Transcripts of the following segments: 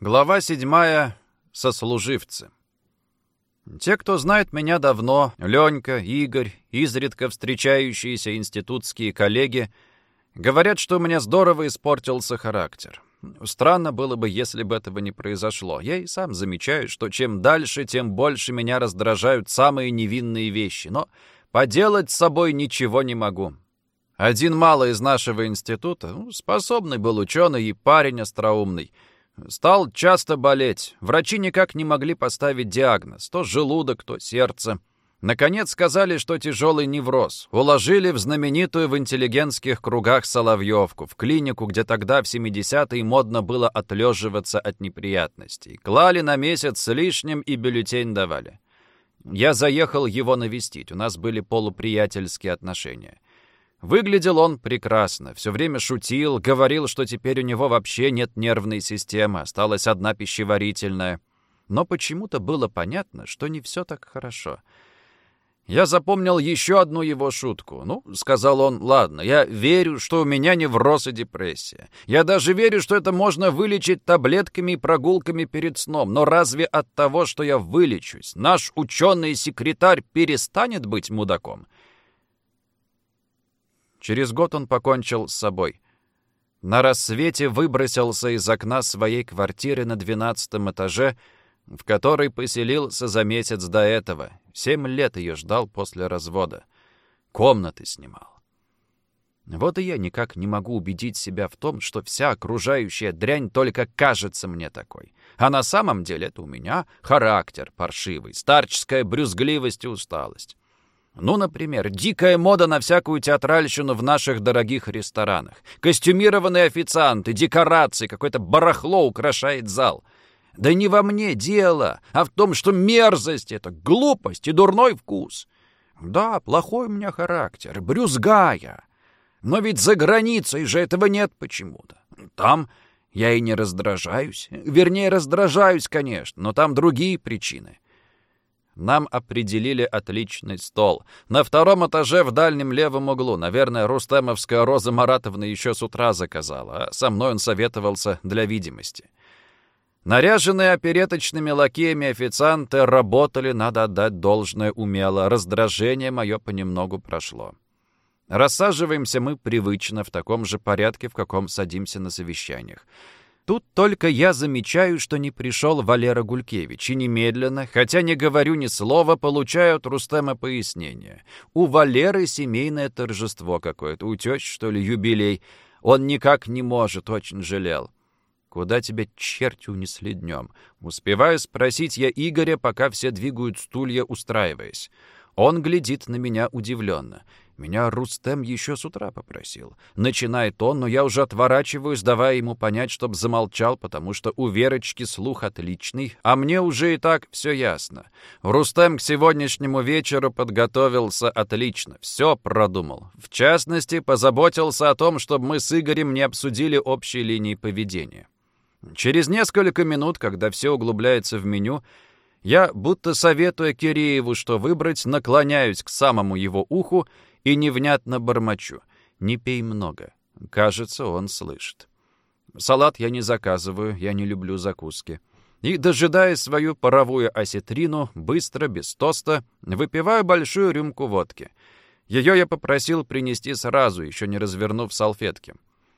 Глава седьмая. Сослуживцы. Те, кто знает меня давно, Ленька, Игорь, изредка встречающиеся институтские коллеги, говорят, что у меня здорово испортился характер. Странно было бы, если бы этого не произошло. Я и сам замечаю, что чем дальше, тем больше меня раздражают самые невинные вещи. Но поделать с собой ничего не могу. Один мало из нашего института, ну, способный был ученый и парень остроумный — Стал часто болеть. Врачи никак не могли поставить диагноз. То желудок, то сердце. Наконец сказали, что тяжелый невроз. Уложили в знаменитую в интеллигентских кругах Соловьевку, в клинику, где тогда в 70-е модно было отлеживаться от неприятностей. Клали на месяц с лишним и бюллетень давали. Я заехал его навестить, у нас были полуприятельские отношения. Выглядел он прекрасно, все время шутил, говорил, что теперь у него вообще нет нервной системы, осталась одна пищеварительная. Но почему-то было понятно, что не все так хорошо. Я запомнил еще одну его шутку. Ну, сказал он, ладно, я верю, что у меня невроз и депрессия. Я даже верю, что это можно вылечить таблетками и прогулками перед сном. Но разве от того, что я вылечусь, наш ученый-секретарь перестанет быть мудаком? Через год он покончил с собой. На рассвете выбросился из окна своей квартиры на двенадцатом этаже, в которой поселился за месяц до этого. Семь лет ее ждал после развода. Комнаты снимал. Вот и я никак не могу убедить себя в том, что вся окружающая дрянь только кажется мне такой. А на самом деле это у меня характер паршивый, старческая брюзгливость и усталость. Ну, например, дикая мода на всякую театральщину в наших дорогих ресторанах. Костюмированные официанты, декорации, какое-то барахло украшает зал. Да не во мне дело, а в том, что мерзость — это глупость и дурной вкус. Да, плохой у меня характер, брюзгая. Но ведь за границей же этого нет почему-то. Там я и не раздражаюсь. Вернее, раздражаюсь, конечно, но там другие причины. Нам определили отличный стол. На втором этаже в дальнем левом углу. Наверное, Рустемовская Роза Маратовна еще с утра заказала, а со мной он советовался для видимости. Наряженные опереточными лакеями официанты работали, надо отдать должное умело. Раздражение мое понемногу прошло. Рассаживаемся мы привычно, в таком же порядке, в каком садимся на совещаниях. Тут только я замечаю, что не пришел Валера Гулькевич, и немедленно, хотя не говорю ни слова, получаю от Рустема пояснение. У Валеры семейное торжество какое-то, у тещи, что ли, юбилей. Он никак не может, очень жалел. Куда тебя черти унесли днем? Успеваю спросить я Игоря, пока все двигают стулья, устраиваясь. Он глядит на меня удивленно. Меня Рустем еще с утра попросил. Начинает он, но я уже отворачиваюсь, давая ему понять, чтоб замолчал, потому что у Верочки слух отличный, а мне уже и так все ясно. Рустем к сегодняшнему вечеру подготовился отлично, все продумал. В частности, позаботился о том, чтобы мы с Игорем не обсудили общей линии поведения. Через несколько минут, когда все углубляется в меню, я, будто советуя Кирееву, что выбрать, наклоняюсь к самому его уху и невнятно бормочу. «Не пей много». Кажется, он слышит. Салат я не заказываю, я не люблю закуски. И, дожидая свою паровую осетрину, быстро, без тоста, выпиваю большую рюмку водки. Ее я попросил принести сразу, еще не развернув салфетки.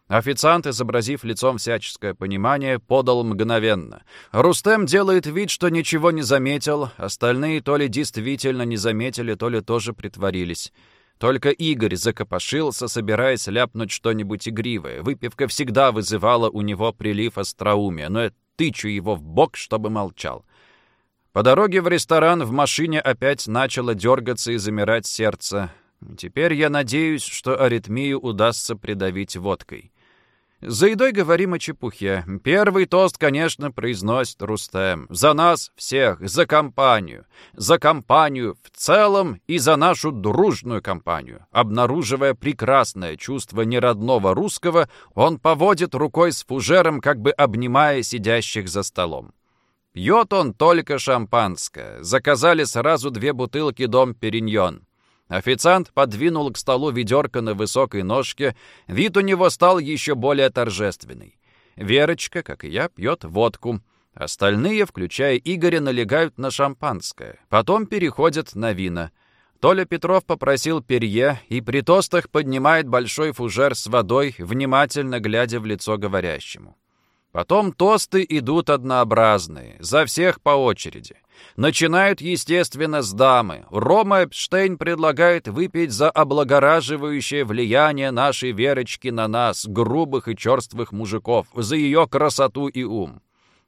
Официант, изобразив лицом всяческое понимание, подал мгновенно. Рустем делает вид, что ничего не заметил, остальные то ли действительно не заметили, то ли тоже притворились. Только Игорь закопошился, собираясь ляпнуть что-нибудь игривое. Выпивка всегда вызывала у него прилив остроумия, но я тычу его в бок, чтобы молчал. По дороге в ресторан в машине опять начало дергаться и замирать сердце. Теперь я надеюсь, что аритмию удастся придавить водкой. За едой говорим о чепухе. Первый тост, конечно, произносит Рустем. За нас всех, за компанию. За компанию в целом и за нашу дружную компанию. Обнаруживая прекрасное чувство неродного русского, он поводит рукой с фужером, как бы обнимая сидящих за столом. Пьет он только шампанское. Заказали сразу две бутылки «Дом Периньон». Официант подвинул к столу ведерко на высокой ножке, вид у него стал еще более торжественный. Верочка, как и я, пьет водку. Остальные, включая Игоря, налегают на шампанское. Потом переходят на вина. Толя Петров попросил перье и при тостах поднимает большой фужер с водой, внимательно глядя в лицо говорящему. Потом тосты идут однообразные, за всех по очереди. Начинают, естественно, с дамы. Рома Эпштейн предлагает выпить за облагораживающее влияние нашей Верочки на нас, грубых и черствых мужиков, за ее красоту и ум.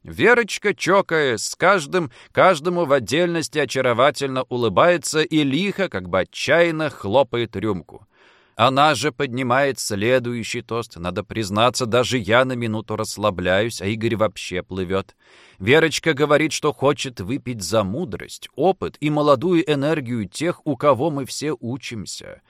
Верочка, чокая с каждым, каждому в отдельности очаровательно улыбается и лихо, как бы отчаянно, хлопает рюмку. Она же поднимает следующий тост. Надо признаться, даже я на минуту расслабляюсь, а Игорь вообще плывет. Верочка говорит, что хочет выпить за мудрость, опыт и молодую энергию тех, у кого мы все учимся.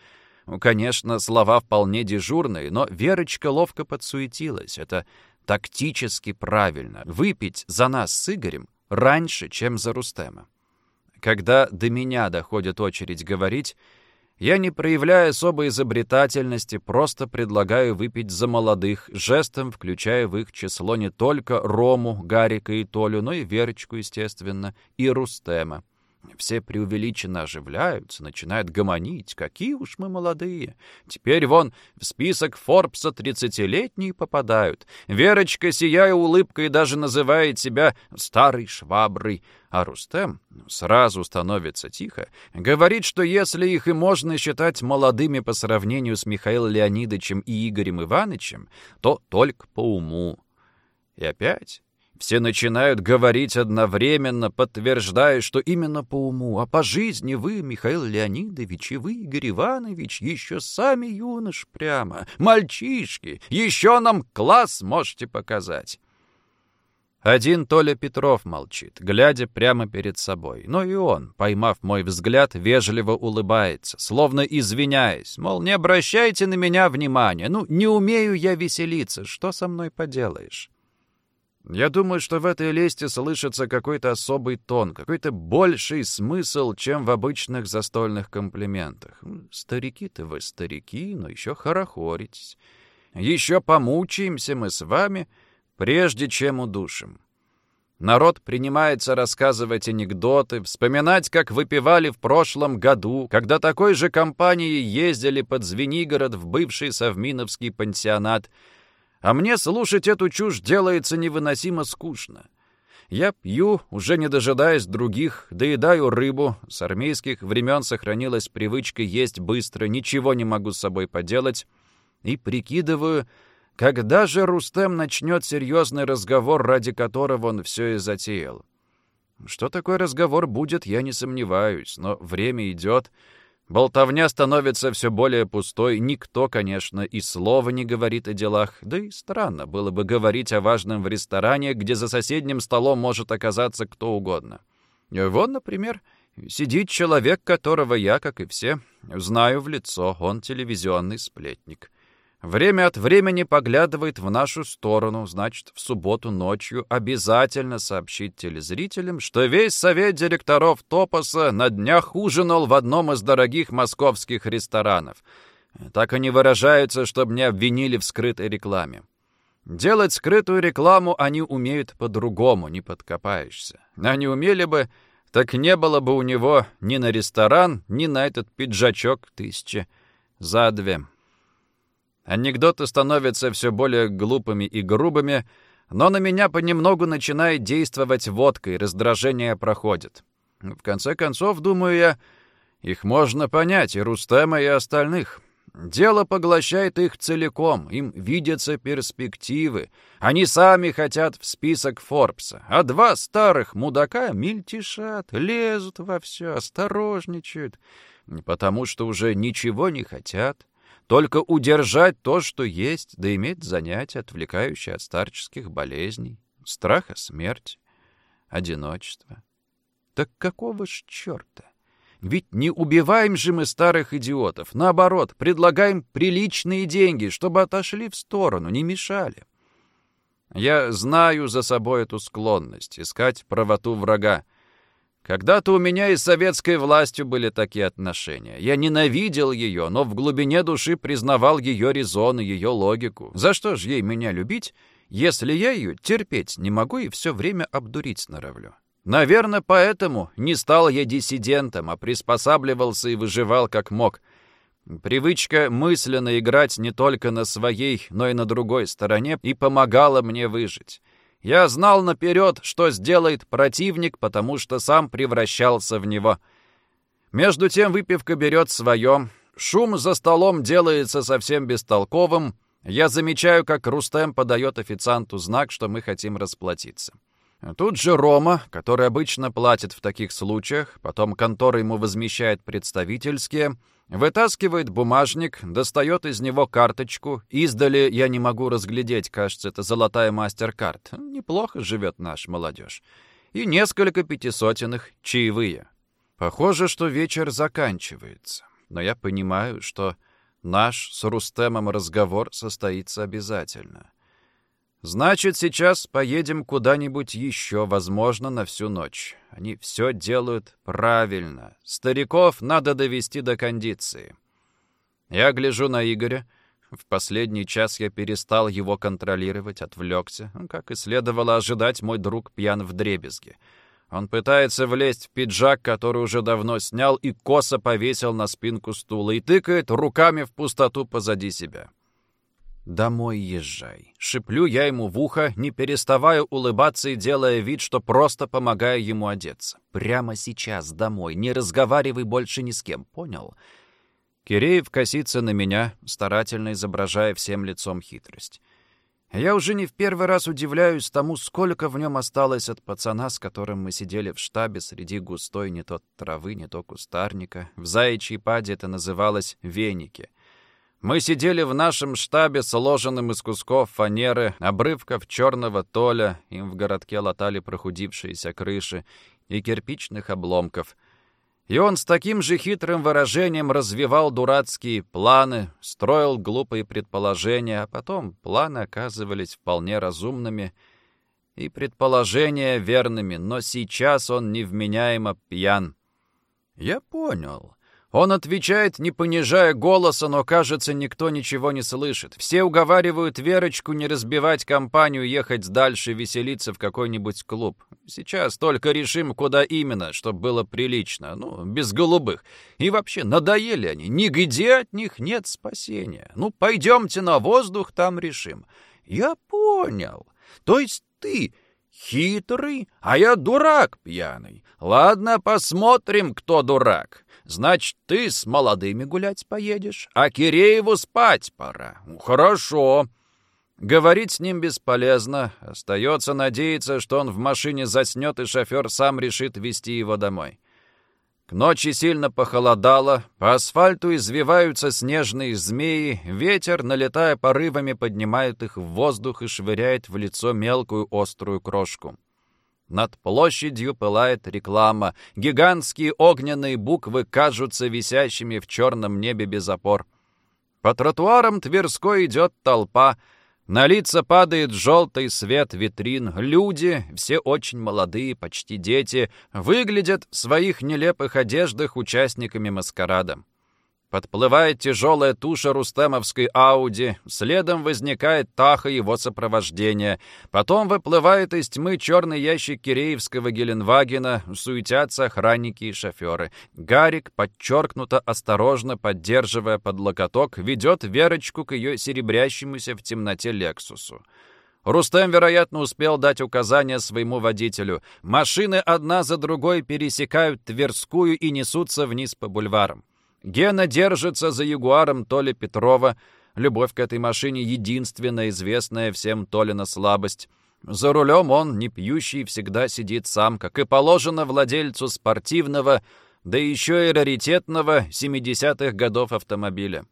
Ну, конечно, слова вполне дежурные, но Верочка ловко подсуетилась. Это тактически правильно. Выпить за нас с Игорем раньше, чем за Рустема. Когда до меня доходит очередь говорить, я, не проявляя особой изобретательности, просто предлагаю выпить за молодых, жестом включая в их число не только Рому, Гарика и Толю, но и Верочку, естественно, и Рустема. Все преувеличенно оживляются, начинают гомонить. Какие уж мы молодые. Теперь вон в список Форбса тридцатилетние попадают. Верочка, сияя улыбкой, даже называет себя старой шваброй. А Рустем сразу становится тихо, говорит, что если их и можно считать молодыми по сравнению с Михаилом Леонидовичем и Игорем Ивановичем, то только по уму. И опять все начинают говорить одновременно, подтверждая, что именно по уму, а по жизни вы, Михаил Леонидович, и вы, Игорь Иванович, еще сами юнош прямо, мальчишки, еще нам класс можете показать. Один Толя Петров молчит, глядя прямо перед собой. Но и он, поймав мой взгляд, вежливо улыбается, словно извиняясь, мол, не обращайте на меня внимания, ну, не умею я веселиться, что со мной поделаешь? Я думаю, что в этой лесте слышится какой-то особый тон, какой-то больший смысл, чем в обычных застольных комплиментах. Старики-то вы старики, но еще хорохоритесь. Еще помучаемся мы с вами, прежде чем удушим. Народ принимается рассказывать анекдоты, вспоминать, как выпивали в прошлом году, когда такой же компанией ездили под Звенигород в бывший Совминовский пансионат — а мне слушать эту чушь делается невыносимо скучно. Я пью, уже не дожидаясь других, доедаю рыбу. С армейских времен сохранилась привычка есть быстро, ничего не могу с собой поделать. И прикидываю, когда же Рустем начнет серьезный разговор, ради которого он все и затеял. Что такой разговор будет, я не сомневаюсь, но время идет, Болтовня становится все более пустой, никто, конечно, и слова не говорит о делах, да и странно было бы говорить о важном в ресторане, где за соседним столом может оказаться кто угодно. Вон, например, сидит человек, которого я, как и все, знаю в лицо, он телевизионный сплетник. Время от времени поглядывает в нашу сторону, значит, в субботу ночью обязательно сообщит телезрителям, что весь совет директоров Топоса на днях ужинал в одном из дорогих московских ресторанов. Так они выражаются, чтобы не обвинили в скрытой рекламе. Делать скрытую рекламу они умеют по-другому, не подкопаешься. Они умели бы, так не было бы у него ни на ресторан, ни на этот пиджачок тысячи за две. Анекдоты становятся все более глупыми и грубыми, но на меня понемногу начинает действовать водка, и раздражение проходит. В конце концов, думаю я, их можно понять, и Рустема, и остальных. Дело поглощает их целиком, им видятся перспективы. Они сами хотят в список Форбса, а два старых мудака мельтешат, лезут во все, осторожничают, потому что уже ничего не хотят, только удержать то, что есть, да иметь занятия, отвлекающие от старческих болезней, страха смерти, одиночества. Так какого ж черта? Ведь не убиваем же мы старых идиотов. Наоборот, предлагаем приличные деньги, чтобы отошли в сторону, не мешали. Я знаю за собой эту склонность искать правоту врага. Когда-то у меня и с советской властью были такие отношения. Я ненавидел ее, но в глубине души признавал ее резоны, ее логику. За что же ей меня любить если я ее терпеть не могу и все время обдурить норовлю. Наверное, поэтому не стал я диссидентом, а приспосабливался и выживал как мог. Привычка мысленно играть не только на своей, но и на другой стороне и помогала мне выжить. Я знал наперед, что сделает противник, потому что сам превращался в него. Между тем выпивка берет свое. Шум за столом делается совсем бестолковым. Я замечаю, как Рустем подает официанту знак, что мы хотим расплатиться. Тут же Рома, который обычно платит в таких случаях, потом контора ему возмещает представительские, вытаскивает бумажник, достает из него карточку. Издали я не могу разглядеть, кажется, это золотая мастер-карт. Неплохо живет наш молодежь. И несколько пятисотенных чаевые. Похоже, что вечер заканчивается. Но я понимаю, что наш с Рустемом разговор состоится обязательно. Значит, сейчас поедем куда-нибудь еще, возможно, на всю ночь. Они все делают правильно. Стариков надо довести до кондиции. Я гляжу на Игоря. В последний час я перестал его контролировать, отвлекся. Как и следовало ожидать, мой друг пьян в дребезге. Он пытается влезть в пиджак, который уже давно снял, и косо повесил на спинку стула, и тыкает руками в пустоту позади себя. «Домой езжай». Шиплю я ему в ухо, не переставая улыбаться и делая вид, что просто помогаю ему одеться. «Прямо сейчас домой, не разговаривай больше ни с кем, понял?» Киреев косится на меня, старательно изображая всем лицом хитрость. Я уже не в первый раз удивляюсь тому, сколько в нем осталось от пацана, с которым мы сидели в штабе среди густой не то травы, не то кустарника. В заячьей паде это называлось «веники». Мы сидели в нашем штабе, сложенном из кусков фанеры, обрывков черного толя, им в городке латали прохудившиеся крыши, и кирпичных обломков. И он с таким же хитрым выражением развивал дурацкие планы, строил глупые предположения, а потом планы оказывались вполне разумными и предположения верными, но сейчас он невменяемо пьян. Я понял. Он отвечает, не понижая голоса, но, кажется, никто ничего не слышит. Все уговаривают Верочку не разбивать компанию, ехать дальше, веселиться в какой-нибудь клуб. Сейчас только решим, куда именно, чтобы было прилично. Ну, без голубых. И вообще, надоели они. Нигде от них нет спасения. Ну, пойдемте на воздух, там решим. Я понял. То есть ты хитрый, а я дурак пьяный. Ладно, посмотрим, кто дурак. Значит, ты с молодыми гулять поедешь, а Кирееву спать пора. Ну, хорошо. Говорить с ним бесполезно. Остается надеяться, что он в машине заснет, и шофер сам решит вести его домой. К ночи сильно похолодало, по асфальту извиваются снежные змеи, ветер, налетая порывами, поднимает их в воздух и швыряет в лицо мелкую острую крошку. Над площадью пылает реклама. Гигантские огненные буквы кажутся висящими в черном небе без опор. По тротуарам Тверской идет толпа. На лица падает желтый свет витрин. Люди, все очень молодые, почти дети, выглядят в своих нелепых одеждах участниками маскарада. Подплывает тяжелая туша рустемовской Ауди, следом возникает Таха его сопровождения. Потом выплывает из тьмы черный ящик киреевского Геленвагена, суетятся охранники и шоферы. Гарик, подчеркнуто осторожно поддерживая под локоток, ведет Верочку к ее серебрящемуся в темноте Лексусу. Рустем, вероятно, успел дать указания своему водителю. Машины одна за другой пересекают Тверскую и несутся вниз по бульварам. Гена держится за ягуаром Толи Петрова. Любовь к этой машине единственная известная всем Толина слабость. За рулем он, не пьющий, всегда сидит сам, как и положено владельцу спортивного, да еще и раритетного 70-х годов автомобиля.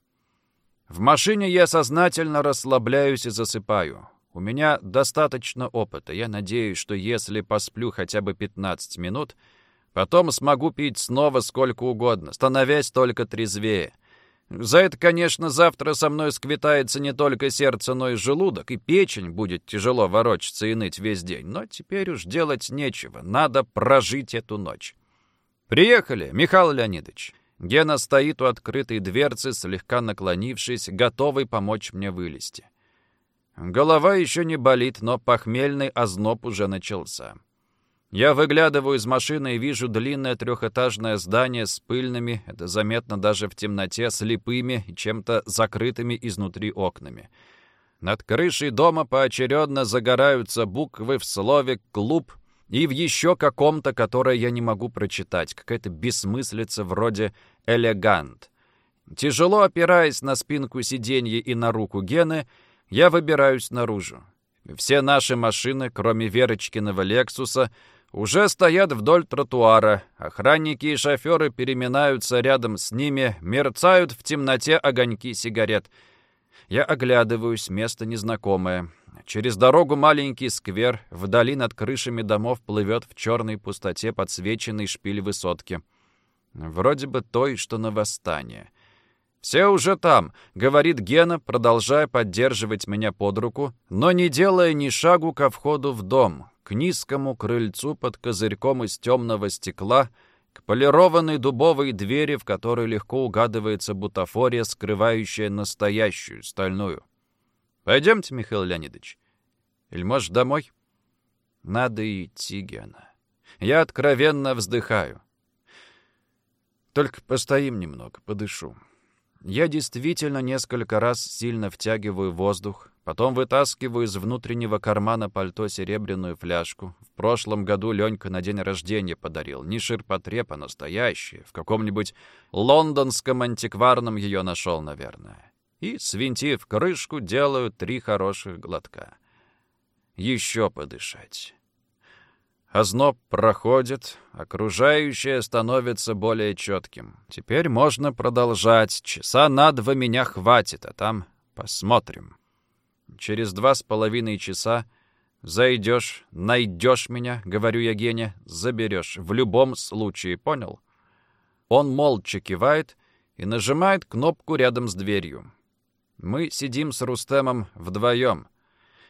В машине я сознательно расслабляюсь и засыпаю. У меня достаточно опыта. Я надеюсь, что если посплю хотя бы 15 минут — Потом смогу пить снова сколько угодно, становясь только трезвее. За это, конечно, завтра со мной сквитается не только сердце, но и желудок, и печень будет тяжело ворочаться и ныть весь день. Но теперь уж делать нечего, надо прожить эту ночь. «Приехали, Михаил Леонидович». Гена стоит у открытой дверцы, слегка наклонившись, готовый помочь мне вылезти. Голова еще не болит, но похмельный озноб уже начался. Я выглядываю из машины и вижу длинное трехэтажное здание с пыльными, это заметно даже в темноте, слепыми и чем-то закрытыми изнутри окнами. Над крышей дома поочередно загораются буквы в слове «клуб» и в еще каком-то, которое я не могу прочитать, какая-то бессмыслица вроде «элегант». Тяжело опираясь на спинку сиденья и на руку Гены, я выбираюсь наружу. Все наши машины, кроме Верочкиного «Лексуса», уже стоят вдоль тротуара. Охранники и шоферы переминаются рядом с ними, мерцают в темноте огоньки сигарет. Я оглядываюсь, место незнакомое. Через дорогу маленький сквер, вдали над крышами домов плывет в черной пустоте подсвеченный шпиль высотки. Вроде бы той, что на восстание. «Все уже там», — говорит Гена, продолжая поддерживать меня под руку, но не делая ни шагу ко входу в дом, к низкому крыльцу под козырьком из темного стекла, к полированной дубовой двери, в которой легко угадывается бутафория, скрывающая настоящую стальную. «Пойдемте, Михаил Леонидович. Или, может, домой?» «Надо идти, Гена. Я откровенно вздыхаю. Только постоим немного, подышу». Я действительно несколько раз сильно втягиваю воздух, потом вытаскиваю из внутреннего кармана пальто серебряную фляжку. В прошлом году Ленька на день рождения подарил. Не ширпотреб, а настоящее. В каком-нибудь лондонском антикварном ее нашел, наверное. И, свинтив крышку, делаю три хороших глотка. Еще подышать. Озноб проходит, окружающее становится более четким. Теперь можно продолжать. Часа на два меня хватит, а там посмотрим. Через два с половиной часа зайдешь, найдешь меня, говорю я Гене, заберешь. В любом случае, понял? Он молча кивает и нажимает кнопку рядом с дверью. Мы сидим с Рустемом вдвоем —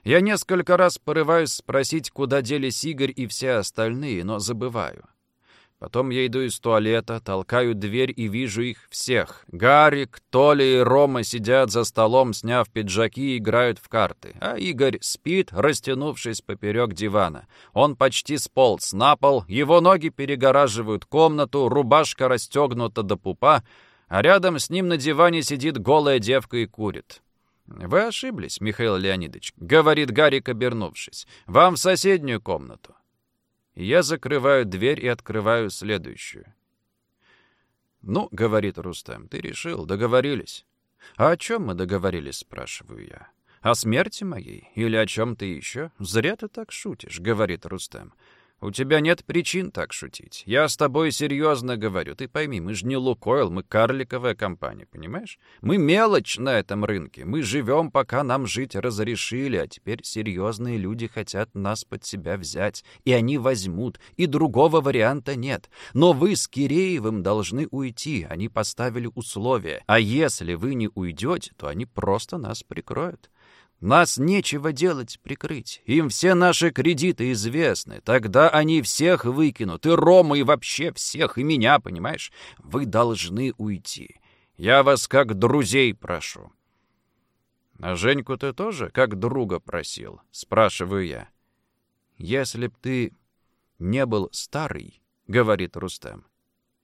я несколько раз порываюсь спросить, куда делись Игорь и все остальные, но забываю. Потом я иду из туалета, толкаю дверь и вижу их всех. Гарик, Толя и Рома сидят за столом, сняв пиджаки и играют в карты. А Игорь спит, растянувшись поперек дивана. Он почти сполз на пол, его ноги перегораживают комнату, рубашка расстегнута до пупа, а рядом с ним на диване сидит голая девка и курит. «Вы ошиблись, Михаил Леонидович», — говорит Гарик, обернувшись. «Вам в соседнюю комнату». Я закрываю дверь и открываю следующую. «Ну, — говорит Рустем, — ты решил, договорились». «А о чем мы договорились?» — спрашиваю я. «О смерти моей? Или о чем-то еще? Зря ты так шутишь», — говорит Рустем. «У тебя нет причин так шутить. Я с тобой серьезно говорю. Ты пойми, мы же не Лукойл, мы карликовая компания, понимаешь? Мы мелочь на этом рынке. Мы живем, пока нам жить разрешили, а теперь серьезные люди хотят нас под себя взять. И они возьмут, и другого варианта нет. Но вы с Киреевым должны уйти. Они поставили условия. А если вы не уйдете, то они просто нас прикроют. Нас нечего делать прикрыть. Им все наши кредиты известны. Тогда они всех выкинут. И Рома, и вообще всех, и меня, понимаешь? Вы должны уйти. Я вас как друзей прошу. А Женьку ты тоже как друга просил? Спрашиваю я. Если б ты не был старый, говорит Рустем,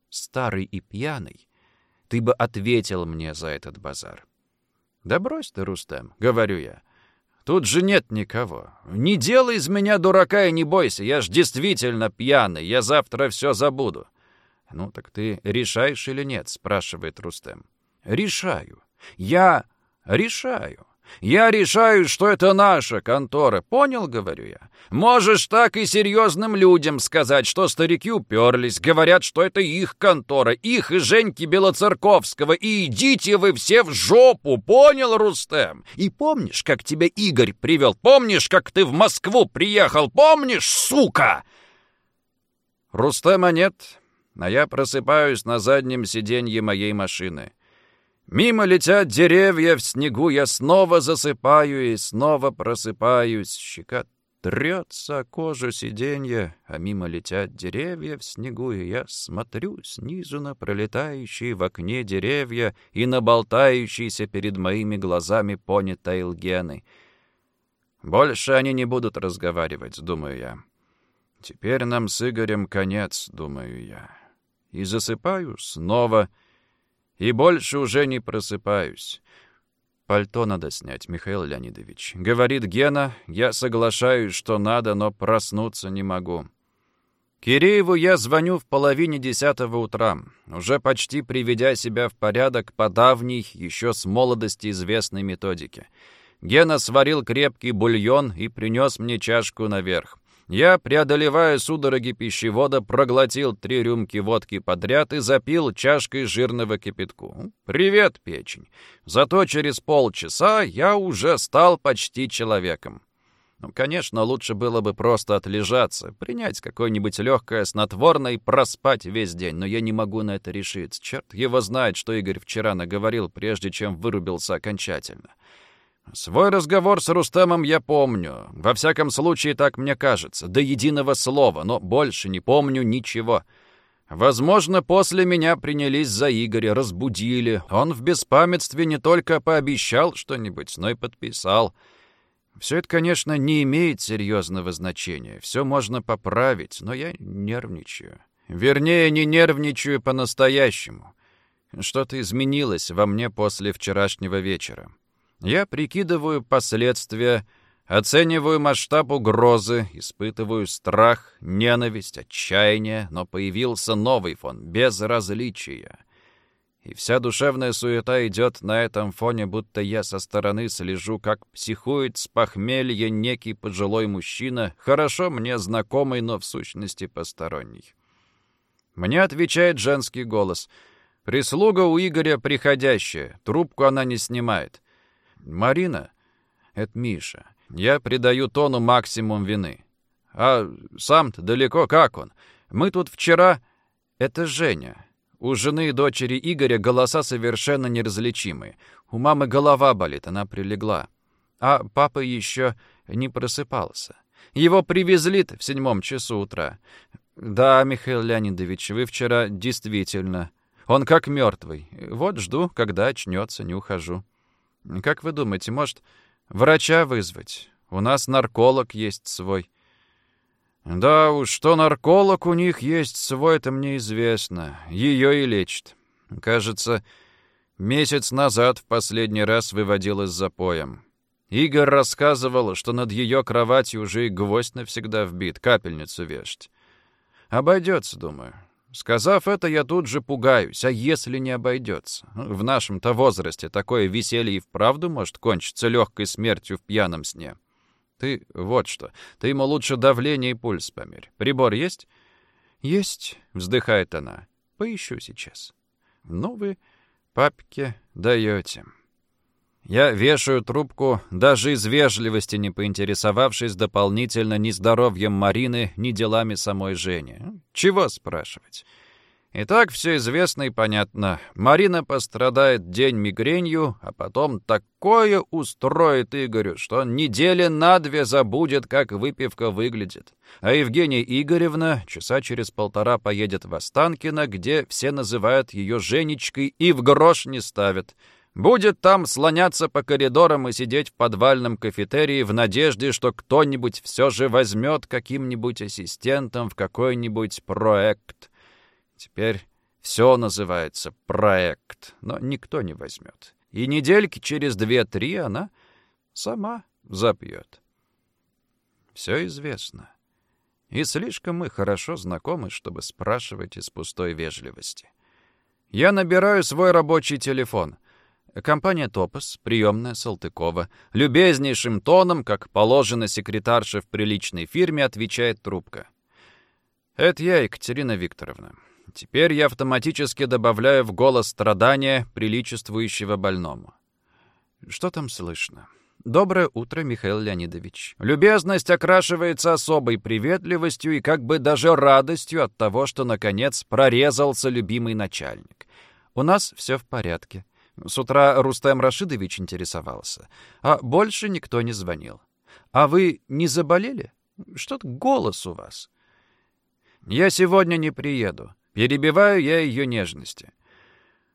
старый и пьяный, ты бы ответил мне за этот базар. «Да брось ты, Рустем», — говорю я. Тут же нет никого. Не делай из меня дурака и не бойся, я ж действительно пьяный, я завтра все забуду. Ну так ты решаешь или нет, спрашивает Рустем. Решаю. Я решаю. Я решаю, что это наша контора. Понял, говорю я. Можешь так и серьезным людям сказать, что старики уперлись, говорят, что это их контора, их и Женьки Белоцерковского, и идите вы все в жопу, понял, Рустем? И помнишь, как тебя Игорь привел? Помнишь, как ты в Москву приехал? Помнишь, сука? Рустема нет, а я просыпаюсь на заднем сиденье моей машины. Мимо летят деревья в снегу, я снова засыпаю и снова просыпаюсь. Щека трется кожу сиденья, а мимо летят деревья в снегу, и я смотрю снизу на пролетающие в окне деревья и на болтающиеся перед моими глазами пони Тейлгены. Больше они не будут разговаривать, думаю я. Теперь нам с Игорем конец, думаю я. И засыпаю снова, и больше уже не просыпаюсь. «Пальто надо снять, Михаил Леонидович». Говорит Гена, я соглашаюсь, что надо, но проснуться не могу. Кирееву я звоню в половине десятого утра, уже почти приведя себя в порядок по давней, еще с молодости известной методике. Гена сварил крепкий бульон и принес мне чашку наверх. Я, преодолевая судороги пищевода, проглотил три рюмки водки подряд и запил чашкой жирного кипятку. «Привет, печень!» Зато через полчаса я уже стал почти человеком. Ну, конечно, лучше было бы просто отлежаться, принять какое-нибудь легкое снотворное и проспать весь день, но я не могу на это решиться. Черт его знает, что Игорь вчера наговорил, прежде чем вырубился окончательно. Свой разговор с Рустемом я помню. Во всяком случае, так мне кажется. До единого слова, но больше не помню ничего. Возможно, после меня принялись за Игоря, разбудили. Он в беспамятстве не только пообещал что-нибудь, но и подписал. Все это, конечно, не имеет серьезного значения. Все можно поправить, но я нервничаю. Вернее, не нервничаю по-настоящему. Что-то изменилось во мне после вчерашнего вечера. Я прикидываю последствия, оцениваю масштаб угрозы, испытываю страх, ненависть, отчаяние, но появился новый фон — безразличия. И вся душевная суета идет на этом фоне, будто я со стороны слежу, как психует с похмелья некий пожилой мужчина, хорошо мне знакомый, но в сущности посторонний. Мне отвечает женский голос. Прислуга у Игоря приходящая, трубку она не снимает. Марина — это Миша. Я придаю тону максимум вины. А сам-то далеко как он? Мы тут вчера... Это Женя. У жены и дочери Игоря голоса совершенно неразличимые. У мамы голова болит, она прилегла. А папа еще не просыпался. Его привезли в седьмом часу утра. Да, Михаил Леонидович, вы вчера действительно... Он как мертвый. Вот жду, когда очнется, не ухожу. Как вы думаете, может, врача вызвать? У нас нарколог есть свой. Да уж, что нарколог у них есть свой, это мне известно. Ее и лечит. Кажется, месяц назад в последний раз выводил с запоем. Игорь рассказывал, что над ее кроватью уже и гвоздь навсегда вбит, капельницу вешать. Обойдется, думаю. Сказав это, я тут же пугаюсь. А если не обойдется? В нашем-то возрасте такое веселье и вправду может кончиться легкой смертью в пьяном сне. Ты вот что. Ты ему лучше давление и пульс померь. Прибор есть? Есть, вздыхает она. Поищу сейчас. Ну вы папке даете. Я вешаю трубку, даже из вежливости не поинтересовавшись дополнительно ни здоровьем Марины, ни делами самой Жени. Чего спрашивать? И так все известно и понятно. Марина пострадает день мигренью, а потом такое устроит Игорю, что он недели на две забудет, как выпивка выглядит. А Евгения Игоревна часа через полтора поедет в Останкино, где все называют ее Женечкой и в грош не ставят. Будет там слоняться по коридорам и сидеть в подвальном кафетерии в надежде, что кто-нибудь все же возьмет каким-нибудь ассистентом в какой-нибудь проект. Теперь все называется проект, но никто не возьмет. И недельки через две-три она сама запьет. Все известно. И слишком мы хорошо знакомы, чтобы спрашивать из пустой вежливости. Я набираю свой рабочий телефон — Компания «Топос», приемная Салтыкова, любезнейшим тоном, как положено секретарше в приличной фирме, отвечает трубка. «Это я, Екатерина Викторовна. Теперь я автоматически добавляю в голос страдания, приличествующего больному. Что там слышно?» «Доброе утро, Михаил Леонидович. Любезность окрашивается особой приветливостью и как бы даже радостью от того, что, наконец, прорезался любимый начальник. У нас все в порядке. С утра Рустем Рашидович интересовался, а больше никто не звонил. А вы не заболели? Что-то голос у вас. Я сегодня не приеду. Перебиваю я ее нежности.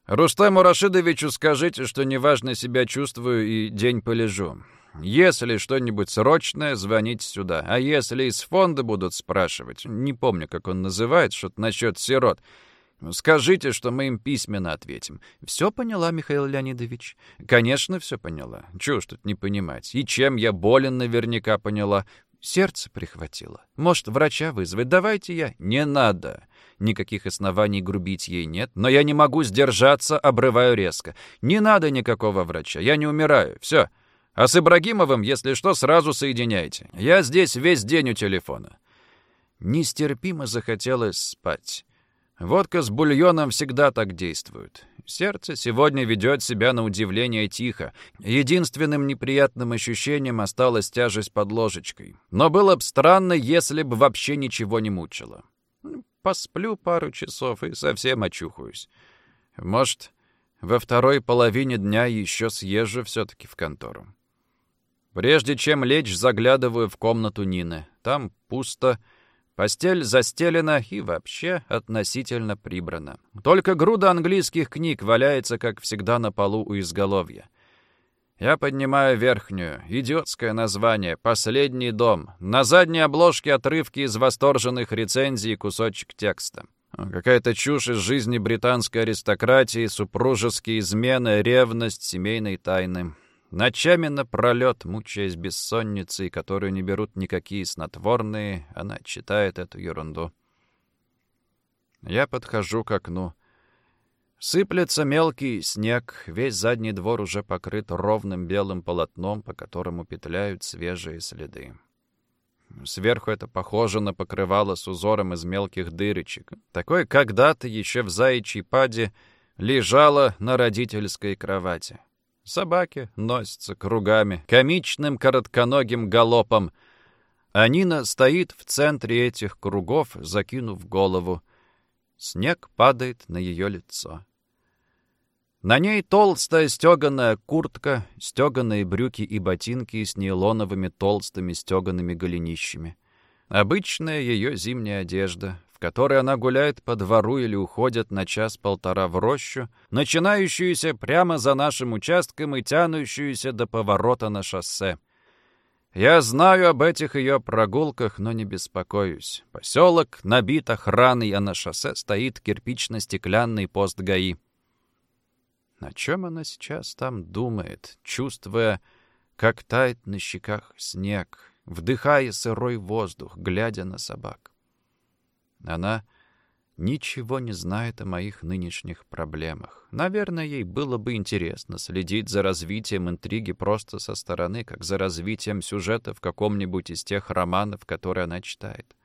Рустему Рашидовичу скажите, что неважно себя чувствую и день полежу. Если что-нибудь срочное, звоните сюда. А если из фонда будут спрашивать, не помню, как он называет, что-то насчет сирот, скажите, что мы им письменно ответим. Все поняла, Михаил Леонидович? Конечно, все поняла. Чего ж тут не понимать? И чем я болен, наверняка поняла. Сердце прихватило. Может, врача вызвать? Давайте я. Не надо. Никаких оснований грубить ей нет, но я не могу сдержаться, обрываю резко. Не надо никакого врача, я не умираю. Все. А с Ибрагимовым, если что, сразу соединяйте. Я здесь весь день у телефона. Нестерпимо захотелось спать. Водка с бульоном всегда так действует. Сердце сегодня ведет себя на удивление тихо. Единственным неприятным ощущением осталась тяжесть под ложечкой. Но было бы странно, если бы вообще ничего не мучило. Посплю пару часов и совсем очухаюсь. Может, во второй половине дня еще съезжу все-таки в контору. Прежде чем лечь, заглядываю в комнату Нины. Там пусто, постель застелена и вообще относительно прибрана. Только груда английских книг валяется, как всегда, на полу у изголовья. Я поднимаю верхнюю, идиотское название «Последний дом». На задней обложке отрывки из восторженных рецензий и кусочек текста. Какая-то чушь из жизни британской аристократии, супружеские измены, ревность, семейные тайны. Ночами напролет, мучаясь бессонницей, которую не берут никакие снотворные, она читает эту ерунду. Я подхожу к окну. Сыплется мелкий снег, весь задний двор уже покрыт ровным белым полотном, по которому петляют свежие следы. Сверху это похоже на покрывало с узором из мелких дырочек. Такое когда-то еще в заячьей паде лежало на родительской кровати. Собаки носятся кругами, комичным коротконогим галопом. А стоит в центре этих кругов, закинув голову. Снег падает на ее лицо. На ней толстая стеганая куртка, стеганые брюки и ботинки с нейлоновыми толстыми стегаными голенищами. Обычная ее зимняя одежда, которой она гуляет по двору или уходит на час-полтора в рощу, начинающуюся прямо за нашим участком и тянущуюся до поворота на шоссе. Я знаю об этих ее прогулках, но не беспокоюсь. Поселок набит охраной, а на шоссе стоит кирпично-стеклянный пост ГАИ. О чем она сейчас там думает, чувствуя, как тает на щеках снег, вдыхая сырой воздух, глядя на собак? Она ничего не знает о моих нынешних проблемах. Наверное, ей было бы интересно следить за развитием интриги просто со стороны, как за развитием сюжета в каком-нибудь из тех романов, которые она читает.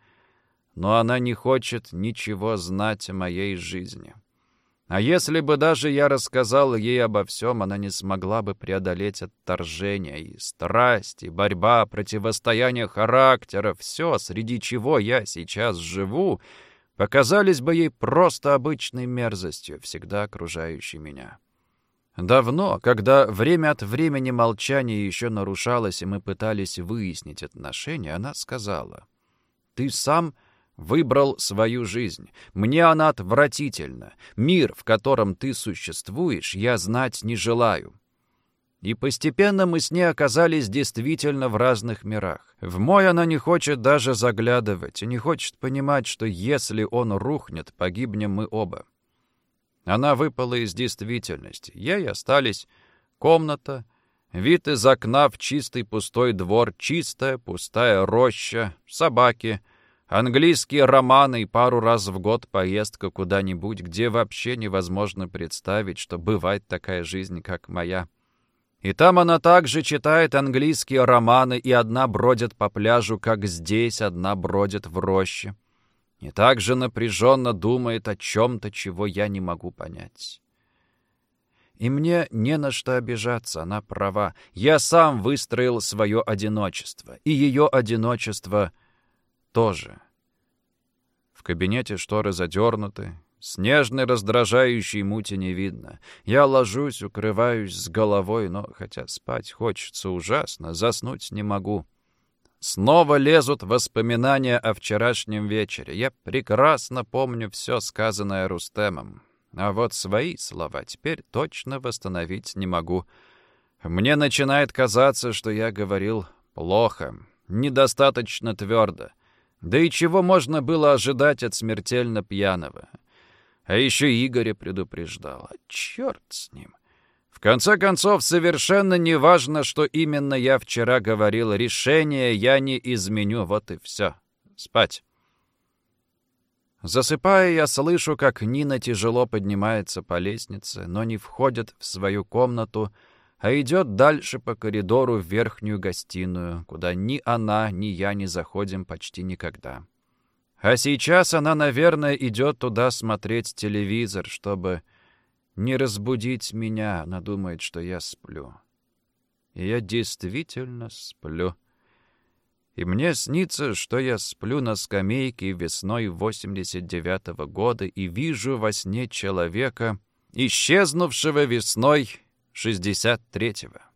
Но она не хочет ничего знать о моей жизни. А если бы даже я рассказал ей обо всем, она не смогла бы преодолеть отторжение и страсть, и борьба, противостояние характеров, все, среди чего я сейчас живу, показались бы ей просто обычной мерзостью, всегда окружающей меня. Давно, когда время от времени молчание еще нарушалось, и мы пытались выяснить отношения, она сказала, «Ты сам Выбрал свою жизнь. Мне она отвратительна. Мир, в котором ты существуешь, я знать не желаю. И постепенно мы с ней оказались действительно в разных мирах. В мой она не хочет даже заглядывать и не хочет понимать, что если он рухнет, погибнем мы оба. Она выпала из действительности. Ей остались комната, вид из окна в чистый пустой двор, чистая пустая роща, собаки — Английские романы и пару раз в год поездка куда-нибудь, где вообще невозможно представить, что бывает такая жизнь, как моя. И там она также читает английские романы, и одна бродит по пляжу, как здесь одна бродит в роще. И также напряженно думает о чем-то, чего я не могу понять. И мне не на что обижаться, она права. Я сам выстроил свое одиночество, и ее одиночество — тоже. В кабинете шторы задернуты, снежной раздражающей мути не видно. Я ложусь, укрываюсь с головой, но, хотя спать хочется ужасно, заснуть не могу. Снова лезут воспоминания о вчерашнем вечере. Я прекрасно помню все сказанное Рустемом. А вот свои слова теперь точно восстановить не могу. Мне начинает казаться, что я говорил плохо, недостаточно твердо. Да и чего можно было ожидать от смертельно пьяного? А еще Игоря предупреждал. Черт с ним. В конце концов, совершенно не важно, что именно я вчера говорил. Решение я не изменю, вот и все. Спать. Засыпая, я слышу, как Нина тяжело поднимается по лестнице, но не входит в свою комнату, а идет дальше по коридору в верхнюю гостиную, куда ни она, ни я не заходим почти никогда. А сейчас она, наверное, идет туда смотреть телевизор, чтобы не разбудить меня. Она думает, что я сплю. И я действительно сплю. И мне снится, что я сплю на скамейке весной 89-го года и вижу во сне человека, исчезнувшего весной 63-го.